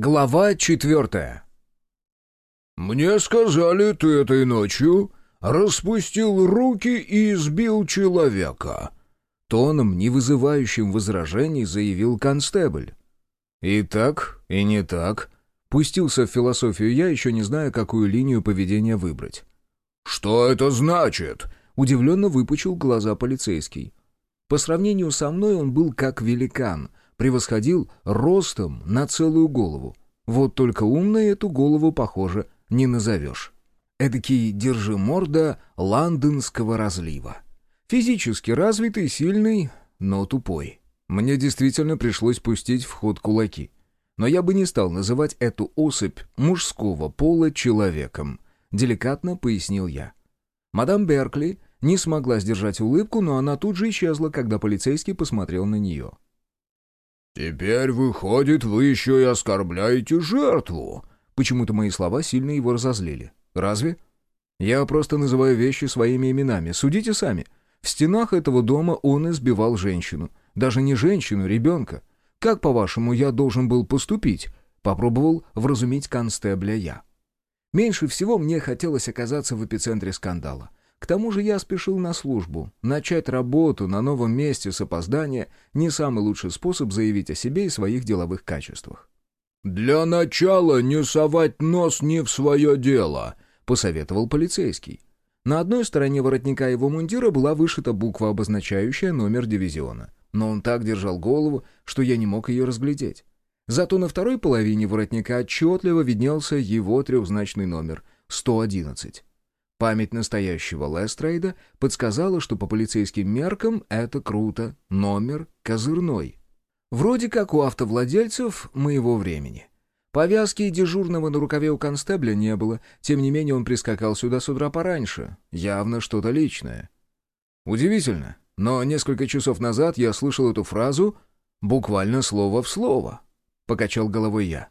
Глава четвертая. «Мне сказали, ты этой ночью распустил руки и избил человека», — тоном, не вызывающим возражений, заявил констебль. «И так, и не так», — пустился в философию я, еще не зная, какую линию поведения выбрать. «Что это значит?» — удивленно выпучил глаза полицейский. По сравнению со мной он был как великан, превосходил ростом на целую голову. Вот только умной эту голову, похоже, не назовешь. Эдакий держи морда лондонского разлива. Физически развитый, сильный, но тупой. Мне действительно пришлось пустить в ход кулаки. Но я бы не стал называть эту особь мужского пола человеком, деликатно пояснил я. Мадам Беркли не смогла сдержать улыбку, но она тут же исчезла, когда полицейский посмотрел на нее. «Теперь, выходит, вы еще и оскорбляете жертву!» Почему-то мои слова сильно его разозлили. «Разве?» «Я просто называю вещи своими именами. Судите сами. В стенах этого дома он избивал женщину. Даже не женщину, ребенка. Как, по-вашему, я должен был поступить?» Попробовал вразумить констебля я. Меньше всего мне хотелось оказаться в эпицентре скандала. К тому же я спешил на службу. Начать работу на новом месте с опоздания — не самый лучший способ заявить о себе и своих деловых качествах. «Для начала не совать нос не в свое дело», — посоветовал полицейский. На одной стороне воротника его мундира была вышита буква, обозначающая номер дивизиона. Но он так держал голову, что я не мог ее разглядеть. Зато на второй половине воротника отчетливо виднелся его трехзначный номер — 111. Память настоящего Лестрейда подсказала, что по полицейским меркам это круто. Номер козырной. Вроде как у автовладельцев моего времени. Повязки дежурного на рукаве у констебля не было, тем не менее он прискакал сюда с утра пораньше. Явно что-то личное. Удивительно, но несколько часов назад я слышал эту фразу буквально слово в слово. Покачал головой я.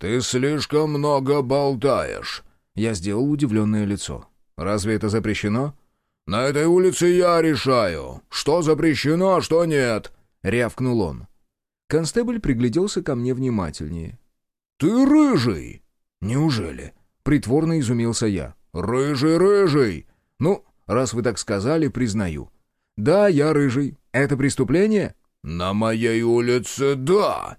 «Ты слишком много болтаешь». Я сделал удивленное лицо. Разве это запрещено?» «На этой улице я решаю, что запрещено, а что нет», — рявкнул он. Констебль пригляделся ко мне внимательнее. «Ты рыжий!» «Неужели?» — притворно изумился я. «Рыжий, рыжий!» «Ну, раз вы так сказали, признаю». «Да, я рыжий. Это преступление?» «На моей улице, да.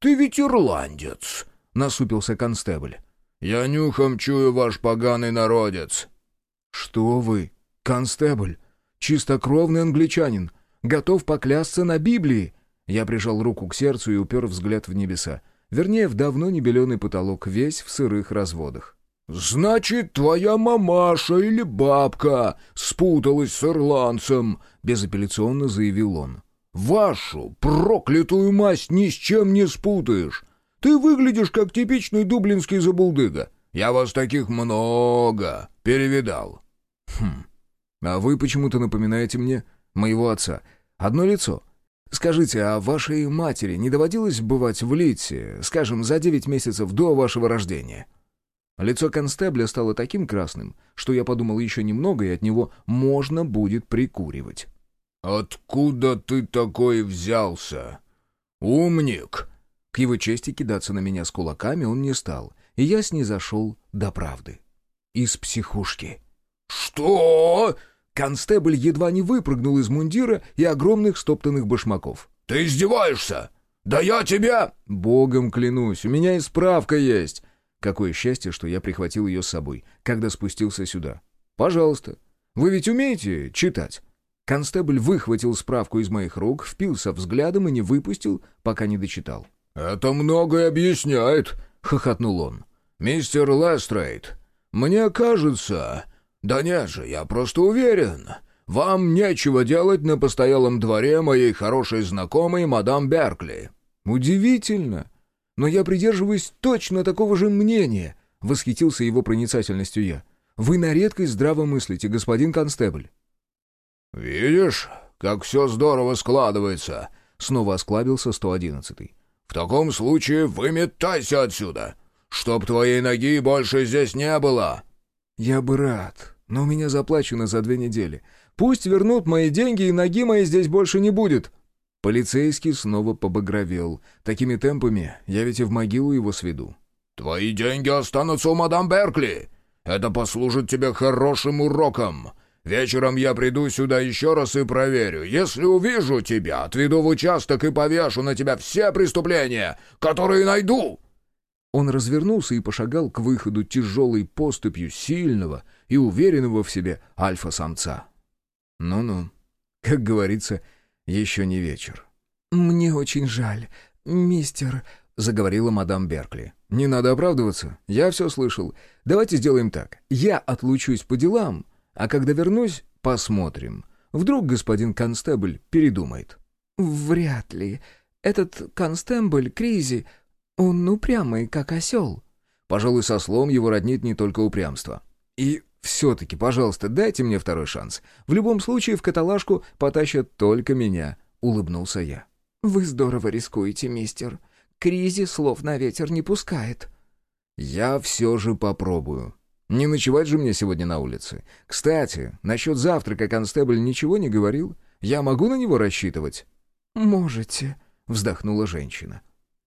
Ты ведь ирландец», — насупился констебль. «Я нюхом чую ваш поганый народец. «Что вы, констебль, чистокровный англичанин, готов поклясться на Библии!» Я прижал руку к сердцу и упер взгляд в небеса. Вернее, в давно небеленый потолок, весь в сырых разводах. «Значит, твоя мамаша или бабка спуталась с ирландцем», — безапелляционно заявил он. «Вашу проклятую масть ни с чем не спутаешь. Ты выглядишь как типичный дублинский забулдыга. Я вас таких много перевидал». «Хм. А вы почему-то напоминаете мне моего отца. Одно лицо. Скажите, а вашей матери не доводилось бывать в Литсе, скажем, за девять месяцев до вашего рождения?» Лицо констебля стало таким красным, что я подумал еще немного, и от него можно будет прикуривать. «Откуда ты такой взялся? Умник!» К его чести кидаться на меня с кулаками он не стал, и я снизошел до правды. Из психушки. «Что?» Констебль едва не выпрыгнул из мундира и огромных стоптанных башмаков. «Ты издеваешься? Да я тебя...» «Богом клянусь, у меня и справка есть!» Какое счастье, что я прихватил ее с собой, когда спустился сюда. «Пожалуйста. Вы ведь умеете читать?» Констебль выхватил справку из моих рук, впился взглядом и не выпустил, пока не дочитал. «Это многое объясняет», — хохотнул он. «Мистер Лестрейд, мне кажется, «Да нет же, я просто уверен. Вам нечего делать на постоялом дворе моей хорошей знакомой мадам Беркли». «Удивительно. Но я придерживаюсь точно такого же мнения», — восхитился его проницательностью я. «Вы на редкость здраво мыслите, господин констебль». «Видишь, как все здорово складывается», — снова осклабился 111-й. «В таком случае выметайся отсюда, чтоб твоей ноги больше здесь не было». «Я бы рад, но у меня заплачено за две недели. Пусть вернут мои деньги, и ноги моей здесь больше не будет». Полицейский снова побагровел. Такими темпами я ведь и в могилу его сведу. «Твои деньги останутся у мадам Беркли. Это послужит тебе хорошим уроком. Вечером я приду сюда еще раз и проверю. Если увижу тебя, отведу в участок и повешу на тебя все преступления, которые найду». Он развернулся и пошагал к выходу тяжелой поступью сильного и уверенного в себе альфа-самца. «Ну-ну, как говорится, еще не вечер». «Мне очень жаль, мистер...» — заговорила мадам Беркли. «Не надо оправдываться, я все слышал. Давайте сделаем так. Я отлучусь по делам, а когда вернусь, посмотрим. Вдруг господин констебль передумает». «Вряд ли. Этот констебль Кризи, он упрямый, как осел». «Пожалуй, со слом его роднит не только упрямство. И все-таки, пожалуйста, дайте мне второй шанс. В любом случае в каталажку потащат только меня», — улыбнулся я. «Вы здорово рискуете, мистер. Кризи слов на ветер не пускает». «Я все же попробую. Не ночевать же мне сегодня на улице. Кстати, насчет завтрака констебль ничего не говорил. Я могу на него рассчитывать?» «Можете», — вздохнула женщина.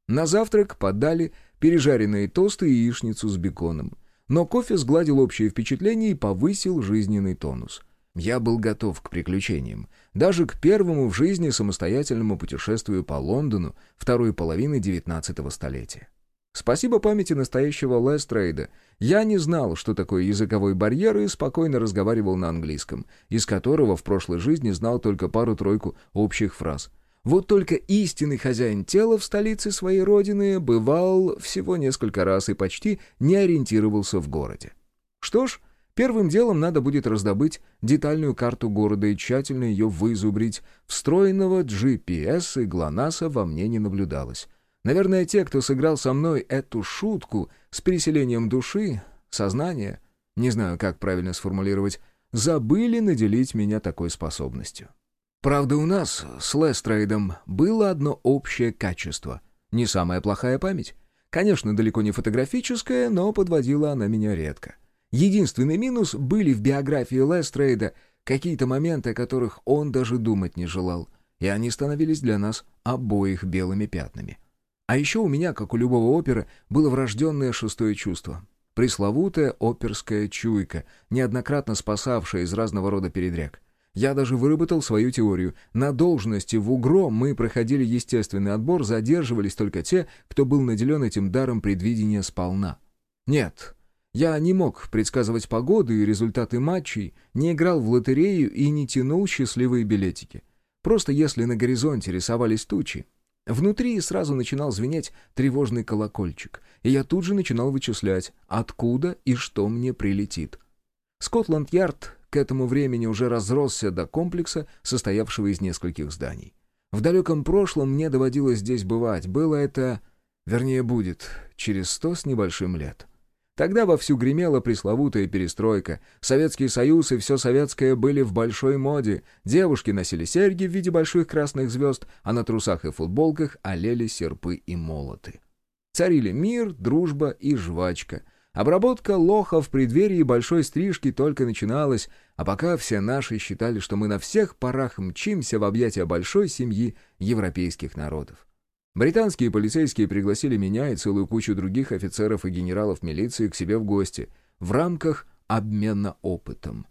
На завтрак подали пережаренные тосты и яичницу с беконом. Но кофе сгладил общее впечатление и повысил жизненный тонус. Я был готов к приключениям. Даже к первому в жизни самостоятельному путешествию по Лондону второй половины XIX столетия. Спасибо памяти настоящего Лестрейда. Я не знал, что такое языковой барьер, и спокойно разговаривал на английском, из которого в прошлой жизни знал только пару-тройку общих фраз. Вот только истинный хозяин тела в столице своей родины бывал всего несколько раз и почти не ориентировался в городе. Что ж, первым делом надо будет раздобыть детальную карту города и тщательно ее вызубрить. Встроенного GPS и ГЛОНАССа во мне не наблюдалось. Наверное, те, кто сыграл со мной эту шутку с переселением души, сознания, не знаю, как правильно сформулировать, забыли наделить меня такой способностью. Правда, у нас с Лестрейдом было одно общее качество. Не самая плохая память. Конечно, далеко не фотографическая, но подводила она меня редко. Единственный минус были в биографии Лестрейда какие-то моменты, о которых он даже думать не желал, и они становились для нас обоих белыми пятнами. А еще у меня, как у любого опера, было врожденное шестое чувство. Пресловутая оперская чуйка, неоднократно спасавшая из разного рода передряг. Я даже выработал свою теорию. На должности в УГРО мы проходили естественный отбор, задерживались только те, кто был наделен этим даром предвидения сполна. Нет, я не мог предсказывать погоду и результаты матчей, не играл в лотерею и не тянул счастливые билетики. Просто если на горизонте рисовались тучи, Внутри сразу начинал звенеть тревожный колокольчик, и я тут же начинал вычислять, откуда и что мне прилетит. Скотланд-Ярд к этому времени уже разросся до комплекса, состоявшего из нескольких зданий. В далеком прошлом мне доводилось здесь бывать. Было это... Вернее, будет через сто с небольшим лет. Тогда вовсю гремела пресловутая перестройка. Советский Союз и все советское были в большой моде. Девушки носили серьги в виде больших красных звезд, а на трусах и футболках олели серпы и молоты. Царили мир, дружба и жвачка. Обработка лоха в преддверии большой стрижки только начиналась, а пока все наши считали, что мы на всех парах мчимся в объятия большой семьи европейских народов. Британские полицейские пригласили меня и целую кучу других офицеров и генералов милиции к себе в гости в рамках обмена опытом.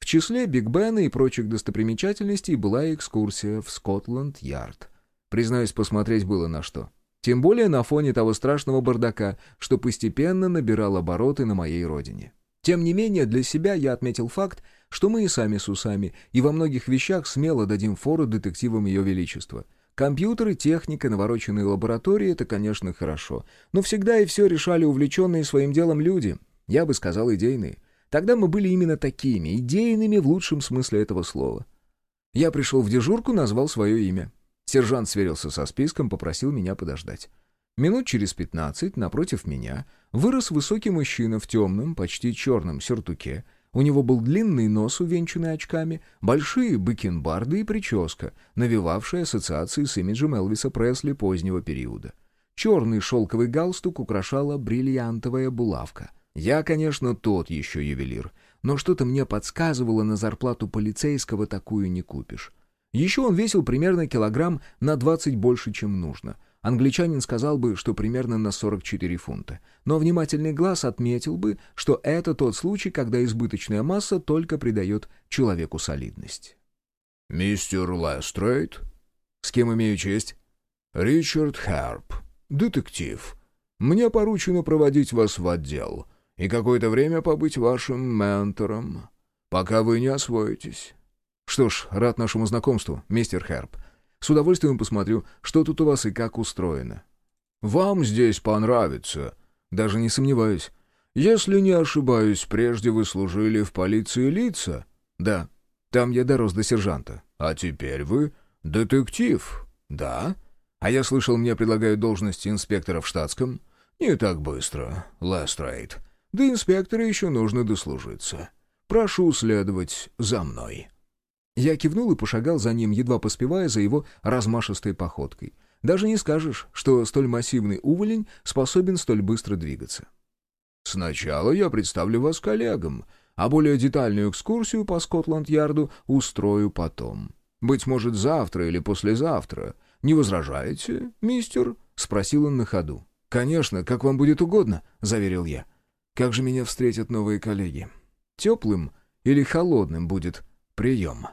В числе Биг Бена и прочих достопримечательностей была экскурсия в Скотланд-Ярд. Признаюсь, посмотреть было на что. Тем более на фоне того страшного бардака, что постепенно набирал обороты на моей родине. Тем не менее, для себя я отметил факт, что мы и сами с усами, и во многих вещах смело дадим фору детективам Ее Величества — Компьютеры, техника, навороченные лаборатории — это, конечно, хорошо. Но всегда и все решали увлеченные своим делом люди. Я бы сказал, идейные. Тогда мы были именно такими, идейными в лучшем смысле этого слова. Я пришел в дежурку, назвал свое имя. Сержант сверился со списком, попросил меня подождать. Минут через пятнадцать напротив меня вырос высокий мужчина в темном, почти черном сюртуке, у него был длинный нос, увенчанный очками, большие бакенбарды и прическа, навевавшая ассоциации с имиджем Элвиса Пресли позднего периода. Черный шелковый галстук украшала бриллиантовая булавка. Я, конечно, тот еще ювелир, но что-то мне подсказывало, на зарплату полицейского такую не купишь. Еще он весил примерно килограмм на 20 больше, чем нужно. Англичанин сказал бы, что примерно на 44 фунта. Но внимательный глаз отметил бы, что это тот случай, когда избыточная масса только придает человеку солидность. «Мистер Лестрейд?» «С кем имею честь?» «Ричард Харп, детектив. Мне поручено проводить вас в отдел и какое-то время побыть вашим ментором, пока вы не освоитесь». «Что ж, рад нашему знакомству, мистер Харп. С удовольствием посмотрю, что тут у вас и как устроено». «Вам здесь понравится». «Даже не сомневаюсь». «Если не ошибаюсь, прежде вы служили в полиции лица?» «Да, там я дорос до сержанта». «А теперь вы детектив?» «Да». «А я слышал, мне предлагают должность инспектора в штатском». «Не так быстро, Лестрейд. До инспектора еще нужно дослужиться. Прошу следовать за мной». Я кивнул и пошагал за ним, едва поспевая за его размашистой походкой. Даже не скажешь, что столь массивный уволень способен столь быстро двигаться. «Сначала я представлю вас коллегам, а более детальную экскурсию по Скотланд-Ярду устрою потом. Быть может, завтра или послезавтра. Не возражаете, мистер?» — спросил он на ходу. «Конечно, как вам будет угодно», — заверил я. «Как же меня встретят новые коллеги? Теплым или холодным будет прием?»